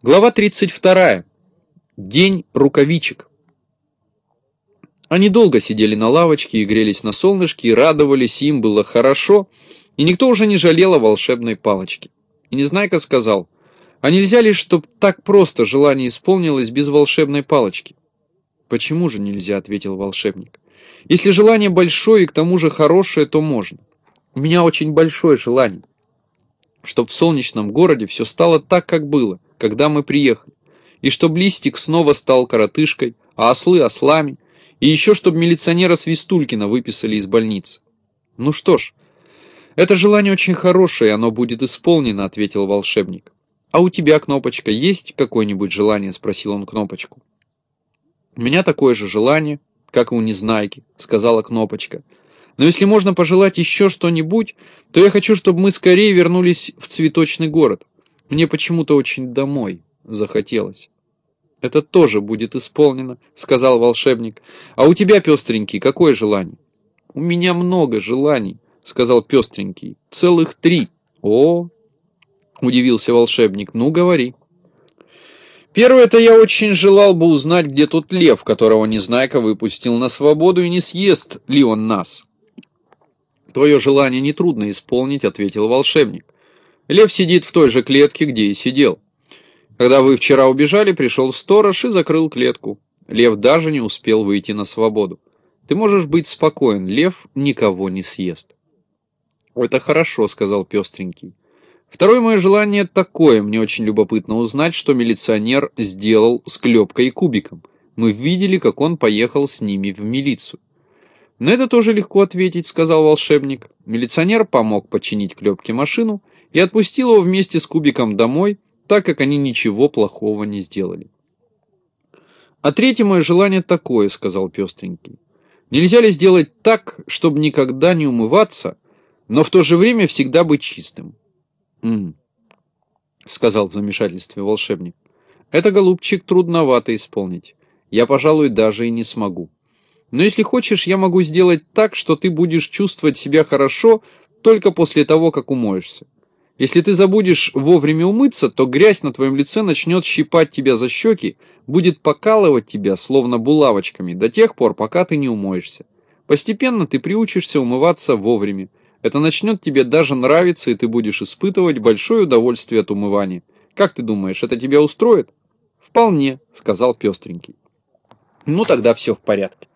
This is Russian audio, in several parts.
Глава 32. День рукавичек. Они долго сидели на лавочке и грелись на солнышке, и радовались, им было хорошо, и никто уже не жалел о волшебной палочке. И Незнайка сказал, а нельзя ли, чтоб так просто желание исполнилось без волшебной палочки? Почему же нельзя, ответил волшебник. Если желание большое и к тому же хорошее, то можно. У меня очень большое желание, чтоб в солнечном городе все стало так, как было – когда мы приехали, и чтобы Листик снова стал коротышкой, а ослы ослами, и еще чтобы милиционера Свистулькина выписали из больницы. Ну что ж, это желание очень хорошее, оно будет исполнено, ответил волшебник. А у тебя, Кнопочка, есть какое-нибудь желание? Спросил он Кнопочку. У меня такое же желание, как и у Незнайки, сказала Кнопочка. Но если можно пожелать еще что-нибудь, то я хочу, чтобы мы скорее вернулись в цветочный город. Мне почему-то очень домой захотелось. Это тоже будет исполнено, сказал волшебник. А у тебя, пестренький, какое желание? У меня много желаний, сказал пестренький. Целых три. О, удивился волшебник. Ну, говори. Первое-то я очень желал бы узнать, где тот лев, которого Незнайка выпустил на свободу, и не съест ли он нас. Твое желание нетрудно исполнить, ответил волшебник. Лев сидит в той же клетке, где и сидел. Когда вы вчера убежали, пришел сторож и закрыл клетку. Лев даже не успел выйти на свободу. Ты можешь быть спокоен, лев никого не съест. «Это хорошо», — сказал пестренький. Второе мое желание такое. Мне очень любопытно узнать, что милиционер сделал с клепкой и кубиком. Мы видели, как он поехал с ними в милицию. «На это тоже легко ответить», — сказал волшебник. Милиционер помог починить клепке машину и отпустил его вместе с кубиком домой, так как они ничего плохого не сделали. «А третье мое желание такое», — сказал пестренький. «Нельзя ли сделать так, чтобы никогда не умываться, но в то же время всегда быть чистым?» «М -м, сказал в замешательстве волшебник. «Это, голубчик, трудновато исполнить. Я, пожалуй, даже и не смогу. Но если хочешь, я могу сделать так, что ты будешь чувствовать себя хорошо только после того, как умоешься. Если ты забудешь вовремя умыться, то грязь на твоем лице начнет щипать тебя за щеки, будет покалывать тебя, словно булавочками, до тех пор, пока ты не умоешься. Постепенно ты приучишься умываться вовремя. Это начнет тебе даже нравиться, и ты будешь испытывать большое удовольствие от умывания. Как ты думаешь, это тебя устроит? Вполне, сказал пестренький. Ну тогда все в порядке.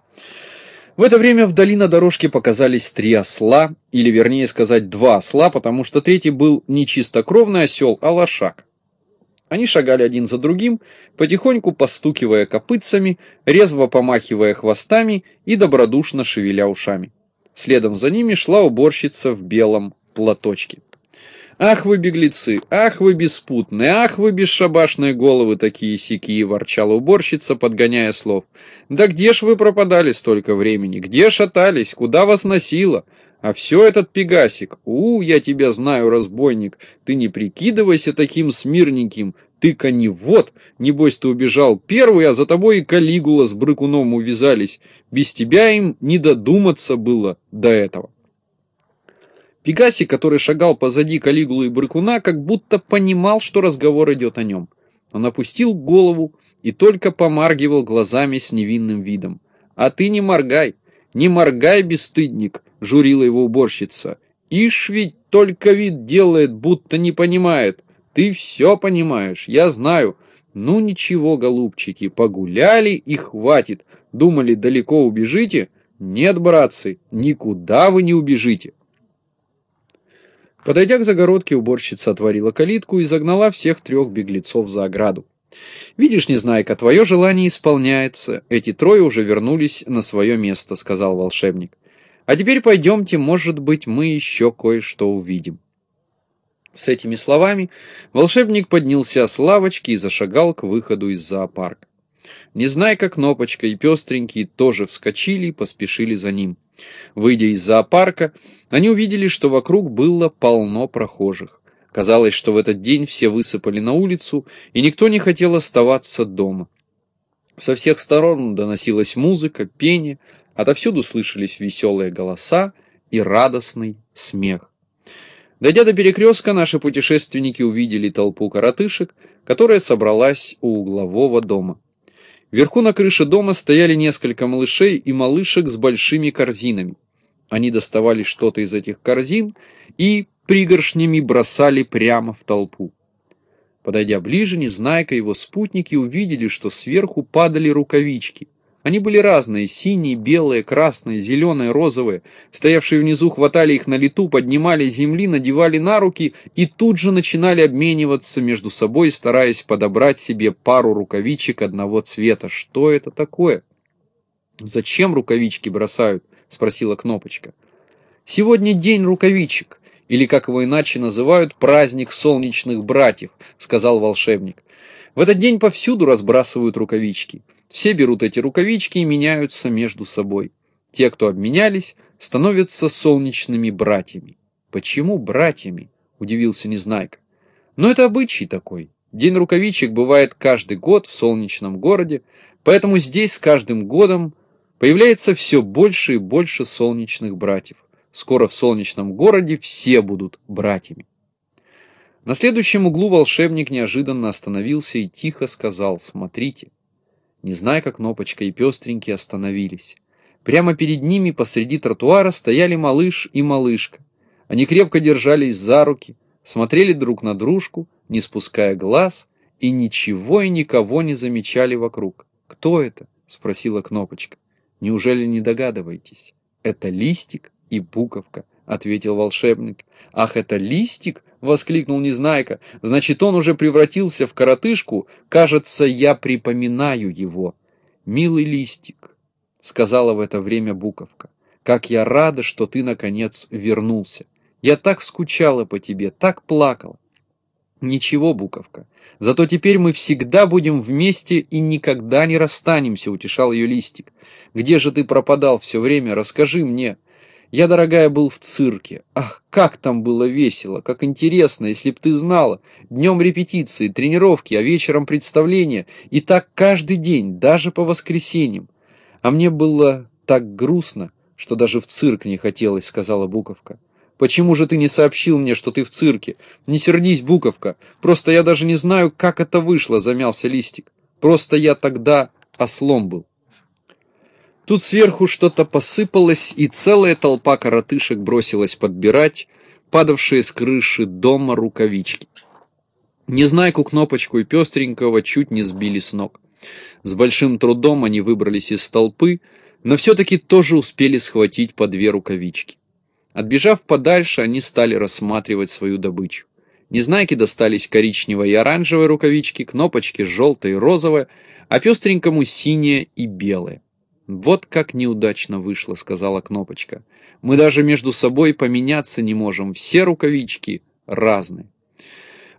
В это время вдали на дорожке показались три осла, или вернее сказать два осла, потому что третий был не чистокровный осел, а лошак. Они шагали один за другим, потихоньку постукивая копытцами, резво помахивая хвостами и добродушно шевеля ушами. Следом за ними шла уборщица в белом платочке. «Ах вы, беглецы! Ах вы, беспутные! Ах вы, бесшабашные головы такие сякие!» – ворчала уборщица, подгоняя слов. «Да где ж вы пропадали столько времени? Где шатались? Куда вас носило? А все этот пегасик! У, я тебя знаю, разбойник! Ты не прикидывайся таким смирненьким! Ты коневод! Небось, ты убежал первый, а за тобой и Калигула с Брыкуном увязались! Без тебя им не додуматься было до этого!» Пегаси, который шагал позади Калигулы и Брыкуна, как будто понимал, что разговор идет о нем. Он опустил голову и только помаргивал глазами с невинным видом. «А ты не моргай, не моргай, бесстыдник!» — журила его уборщица. «Ишь ведь только вид делает, будто не понимает. Ты все понимаешь, я знаю. Ну ничего, голубчики, погуляли и хватит. Думали, далеко убежите? Нет, братцы, никуда вы не убежите». Подойдя к загородке, уборщица отворила калитку и загнала всех трех беглецов за ограду. «Видишь, Незнайка, твое желание исполняется. Эти трое уже вернулись на свое место», — сказал волшебник. «А теперь пойдемте, может быть, мы еще кое-что увидим». С этими словами волшебник поднялся с лавочки и зашагал к выходу из зоопарка. Незнайка, Кнопочка и Пестренький тоже вскочили и поспешили за ним. Выйдя из зоопарка, они увидели, что вокруг было полно прохожих. Казалось, что в этот день все высыпали на улицу, и никто не хотел оставаться дома. Со всех сторон доносилась музыка, пение, отовсюду слышались веселые голоса и радостный смех. Дойдя до перекрестка, наши путешественники увидели толпу коротышек, которая собралась у углового дома. Вверху на крыше дома стояли несколько малышей и малышек с большими корзинами. Они доставали что-то из этих корзин и пригоршнями бросали прямо в толпу. Подойдя ближе, Незнайка и его спутники увидели, что сверху падали рукавички. Они были разные, синие, белые, красные, зеленые, розовые. Стоявшие внизу хватали их на лету, поднимали земли, надевали на руки и тут же начинали обмениваться между собой, стараясь подобрать себе пару рукавичек одного цвета. Что это такое? «Зачем рукавички бросают?» — спросила Кнопочка. «Сегодня день рукавичек, или, как его иначе называют, праздник солнечных братьев», — сказал волшебник. «В этот день повсюду разбрасывают рукавички». Все берут эти рукавички и меняются между собой. Те, кто обменялись, становятся солнечными братьями. Почему братьями? Удивился Незнайка. Но это обычай такой. День рукавичек бывает каждый год в солнечном городе, поэтому здесь с каждым годом появляется все больше и больше солнечных братьев. Скоро в солнечном городе все будут братьями. На следующем углу волшебник неожиданно остановился и тихо сказал «Смотрите». Не зная, как Кнопочка и Пестренький остановились. Прямо перед ними посреди тротуара стояли малыш и малышка. Они крепко держались за руки, смотрели друг на дружку, не спуская глаз, и ничего и никого не замечали вокруг. «Кто это?» — спросила Кнопочка. «Неужели не догадываетесь? Это Листик и Буковка», — ответил волшебник. «Ах, это Листик?» — воскликнул Незнайка. «Значит, он уже превратился в коротышку? Кажется, я припоминаю его». «Милый Листик», — сказала в это время Буковка, — «как я рада, что ты, наконец, вернулся. Я так скучала по тебе, так плакала». «Ничего, Буковка, зато теперь мы всегда будем вместе и никогда не расстанемся», — утешал ее Листик. «Где же ты пропадал все время? Расскажи мне». Я, дорогая, был в цирке. Ах, как там было весело, как интересно, если б ты знала. Днем репетиции, тренировки, а вечером представления. И так каждый день, даже по воскресеньям. А мне было так грустно, что даже в цирк не хотелось, сказала Буковка. Почему же ты не сообщил мне, что ты в цирке? Не сердись, Буковка. Просто я даже не знаю, как это вышло, замялся Листик. Просто я тогда ослом был. Тут сверху что-то посыпалось, и целая толпа коротышек бросилась подбирать падавшие с крыши дома рукавички. Незнайку, Кнопочку и Пестренького чуть не сбили с ног. С большим трудом они выбрались из толпы, но все-таки тоже успели схватить по две рукавички. Отбежав подальше, они стали рассматривать свою добычу. Незнайке достались коричневая и оранжевые рукавички, Кнопочке желтая и розовая, а Пестренькому синяя и белая. «Вот как неудачно вышло», — сказала Кнопочка. «Мы даже между собой поменяться не можем, все рукавички разные».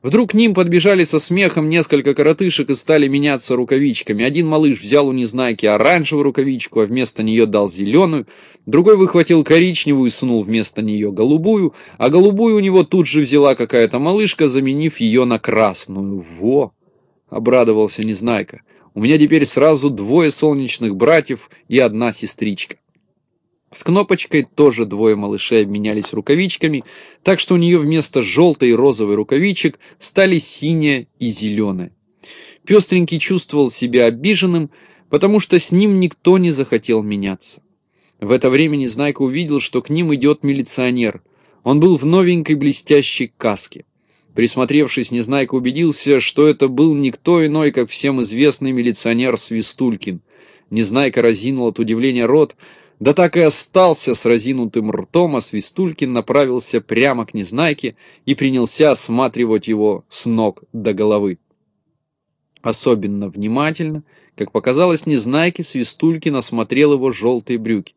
Вдруг к ним подбежали со смехом несколько коротышек и стали меняться рукавичками. Один малыш взял у Незнайки оранжевую рукавичку, а вместо нее дал зеленую. Другой выхватил коричневую и сунул вместо нее голубую, а голубую у него тут же взяла какая-то малышка, заменив ее на красную. «Во!» — обрадовался Незнайка. У меня теперь сразу двое солнечных братьев и одна сестричка. С Кнопочкой тоже двое малышей обменялись рукавичками, так что у нее вместо желтой и розовой рукавичек стали синяя и зеленая. Пестренький чувствовал себя обиженным, потому что с ним никто не захотел меняться. В это время Незнайка увидел, что к ним идет милиционер. Он был в новенькой блестящей каске. Присмотревшись, Незнайка убедился, что это был никто иной, как всем известный милиционер Свистулькин. Незнайка разинул от удивления рот, да так и остался с разинутым ртом, а Свистулькин направился прямо к Незнайке и принялся осматривать его с ног до головы. Особенно внимательно, как показалось Незнайке, Свистулькин осмотрел его желтые брюки.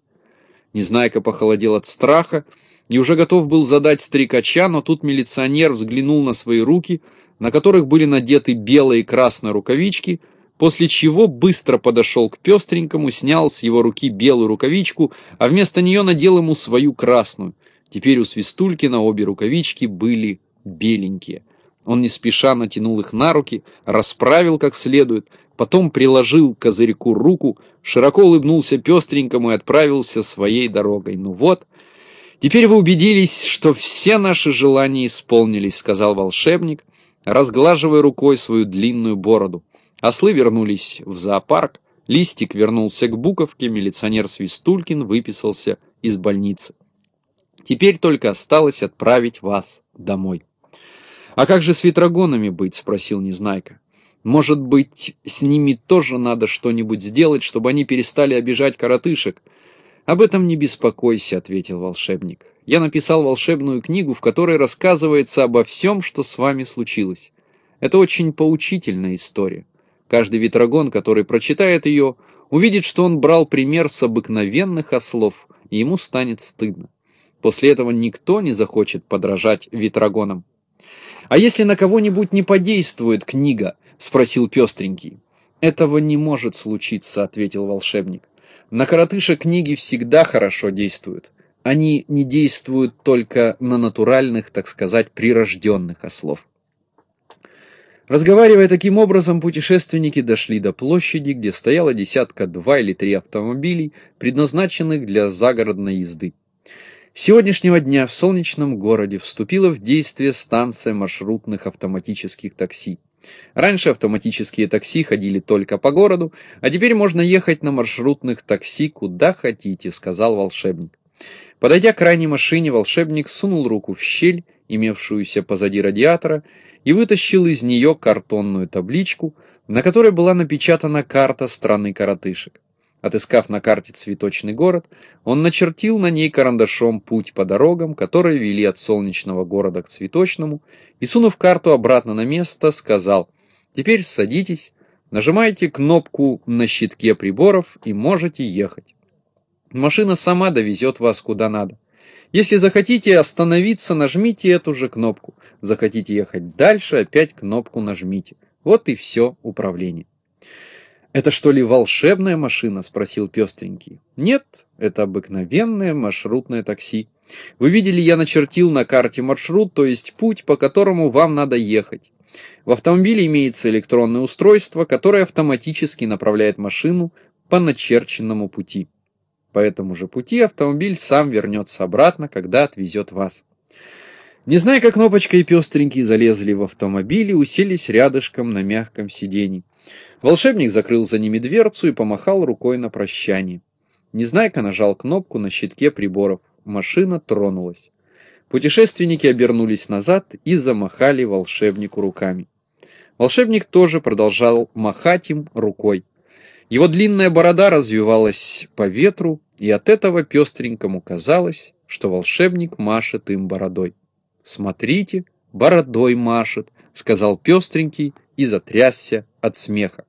Незнайка похолодел от страха, и уже готов был задать стрекача, но тут милиционер взглянул на свои руки, на которых были надеты белые и красные рукавички, после чего быстро подошел к пестренькому, снял с его руки белую рукавичку, а вместо нее надел ему свою красную. Теперь у Свистулькина обе рукавички были беленькие. Он не спеша натянул их на руки, расправил как следует, потом приложил козырьку руку, широко улыбнулся пестренькому и отправился своей дорогой. Ну вот, «Теперь вы убедились, что все наши желания исполнились», — сказал волшебник, разглаживая рукой свою длинную бороду. Ослы вернулись в зоопарк, Листик вернулся к Буковке, милиционер Свистулькин выписался из больницы. Теперь только осталось отправить вас домой. «А как же с ветрогонами быть?» — спросил Незнайка. «Может быть, с ними тоже надо что-нибудь сделать, чтобы они перестали обижать коротышек?» «Об этом не беспокойся», — ответил волшебник. «Я написал волшебную книгу, в которой рассказывается обо всем, что с вами случилось. Это очень поучительная история. Каждый ветрогон, который прочитает ее, увидит, что он брал пример с обыкновенных ослов, и ему станет стыдно. После этого никто не захочет подражать ветрогонам. «А если на кого-нибудь не подействует книга?» — спросил пестренький. «Этого не может случиться», — ответил волшебник. На коротыша книги всегда хорошо действуют. Они не действуют только на натуральных, так сказать, прирожденных ослов. Разговаривая таким образом, путешественники дошли до площади, где стояла десятка два или три автомобилей, предназначенных для загородной езды. С сегодняшнего дня в солнечном городе вступила в действие станция маршрутных автоматических такси. Раньше автоматические такси ходили только по городу, а теперь можно ехать на маршрутных такси куда хотите, сказал волшебник. Подойдя к крайней машине, волшебник сунул руку в щель, имевшуюся позади радиатора, и вытащил из нее картонную табличку, на которой была напечатана карта страны коротышек. Отыскав на карте цветочный город, он начертил на ней карандашом путь по дорогам, которые вели от солнечного города к цветочному, и, сунув карту обратно на место, сказал «Теперь садитесь, нажимайте кнопку на щитке приборов и можете ехать. Машина сама довезет вас куда надо. Если захотите остановиться, нажмите эту же кнопку. Захотите ехать дальше, опять кнопку нажмите. Вот и все управление». «Это что ли волшебная машина?» – спросил пестренький. «Нет, это обыкновенное маршрутное такси. Вы видели, я начертил на карте маршрут, то есть путь, по которому вам надо ехать. В автомобиле имеется электронное устройство, которое автоматически направляет машину по начерченному пути. По этому же пути автомобиль сам вернется обратно, когда отвезет вас. Не зная, как Кнопочка и Пестренький залезли в автомобиль и уселись рядышком на мягком сиденье. Волшебник закрыл за ними дверцу и помахал рукой на прощание. Незнайка нажал кнопку на щитке приборов. Машина тронулась. Путешественники обернулись назад и замахали волшебнику руками. Волшебник тоже продолжал махать им рукой. Его длинная борода развивалась по ветру, и от этого пестренькому казалось, что волшебник машет им бородой. «Смотрите, бородой машет», — сказал пестренький и затрясся от смеха.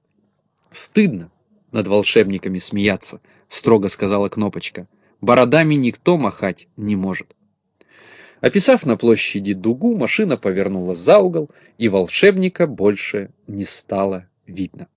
«Стыдно над волшебниками смеяться», — строго сказала Кнопочка. «Бородами никто махать не может». Описав на площади дугу, машина повернула за угол, и волшебника больше не стало видно.